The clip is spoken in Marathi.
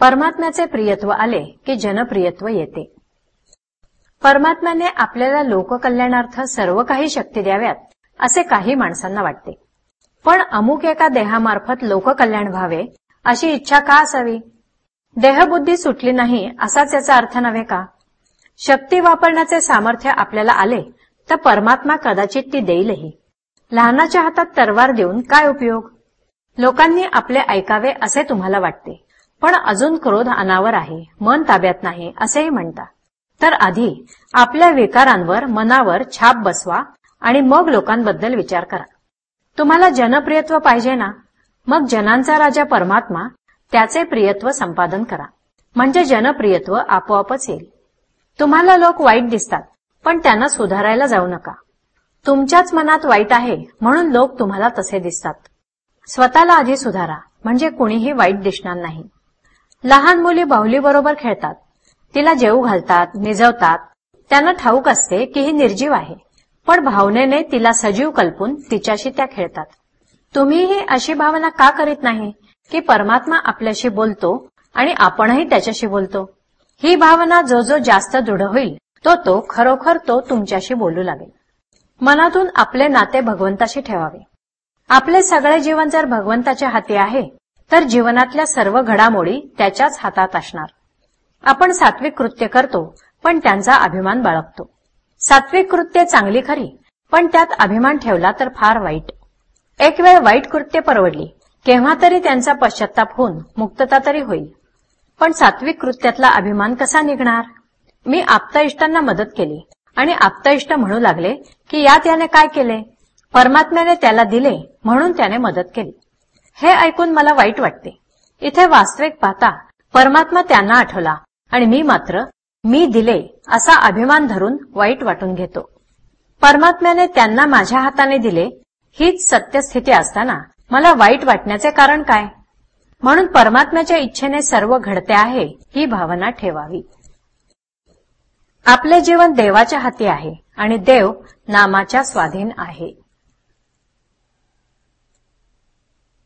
परमात्म्याचे प्रियत्व आले की जनप्रियत्व येते. परमात्म्याने आपल्याला लोककल्याणार्थ सर्व काही शक्ती द्याव्यात असे काही माणसांना वाटते. पण अमुक एका देहामार्फत लोककल्याण व्हावे अशी इच्छा का असावी? देहबुद्धी सुटली नाही असाच याचा अर्थ नव्हे का? शक्ती वापरण्याचे सामर्थ्य आपल्याला आले तर परमात्मा कदाचित ती देईलही. लहानाच्या हातात तरवार देऊन काय उपयोग? लोकांनी आपले ऐकावे असे तुम्हाला वाटते. पण अजून क्रोध अनावर आहे मन ताब्यात नाही असेही म्हणता तर आधी आपल्या विकारांवर मनावर छाप बसवा आणि मग लोकांबद्दल विचार करा. तुम्हाला जनप्रियत्व पाहिजे ना? मग जनांचा राजा परमात्मा त्याचे प्रियत्व संपादन करा. म्हणजे जनप्रियत्व आपोआपच येईल. तुम्हाला लोक वाईट दिसतात पण त्यांना सुधारायला जाऊ नका. तुमच्याच मनात वाईट आहे म्हणून लोक तुम्हाला तसे दिसतात. स्वतःला आधी सुधारा म्हणजे कुणीही वाईट दिसणार नाही. लहान मुली बाहुलीबरोबर खेळतात. तिला जेऊ घालतात निजवतात. त्यांना ठाऊक असते की ही निर्जीव आहे. पण भावनेने तिला सजीव कल्पून तिच्याशी त्या खेळतात. तुम्हीही अशी भावना का करीत नाही की परमात्मा आपल्याशी बोलतो आणि आपणही त्याच्याशी बोलतो? ही भावना जो जो जास्त दृढ होईल तो तो खरोखर तो तुमच्याशी बोलू लागेल. मनातून आपले नाते भगवंताशी ठेवावे. आपले सगळे जीवन जर भगवंताच्या हाती आहे तर जीवनातल्या सर्व घडामोडी त्याच्याच हातात असणार. आपण सात्विक कृत्य करतो पण त्यांचा अभिमान बाळगतो. सात्विक कृत्य चांगली खरी पण त्यात अभिमान ठेवला तर फार वाईट. एक वेळ वाईट कृत्य परवडली केव्हा तरी त्यांचा पश्चाताप होऊन मुक्तता तरी होईल. पण सात्विक कृत्यातला अभिमान कसा निघणार? मी आप्ताइष्टांना मदत केली आणि आप्ताइष्ट म्हणू लागले की यात याने काय केले? परमात्म्याने त्याला दिले म्हणून त्याने मदत केली. हे ऐकून मला वाईट वाटते. इथे वास्तविक पाहता परमात्मा त्यांना आठवला आणि मी मात्र मी दिले असा अभिमान धरून वाईट वाटून घेतो. परमात्म्याने त्यांना माझ्या हाताने दिले हीच सत्यस्थिती असताना मला वाईट वाटण्याचे कारण काय? म्हणून परमात्म्याच्या इच्छेने सर्व घडते आहे ही भावना ठेवावी. आपले जीवन देवाच्या हाती आहे आणि देव नामाच्या स्वाधीन आहे.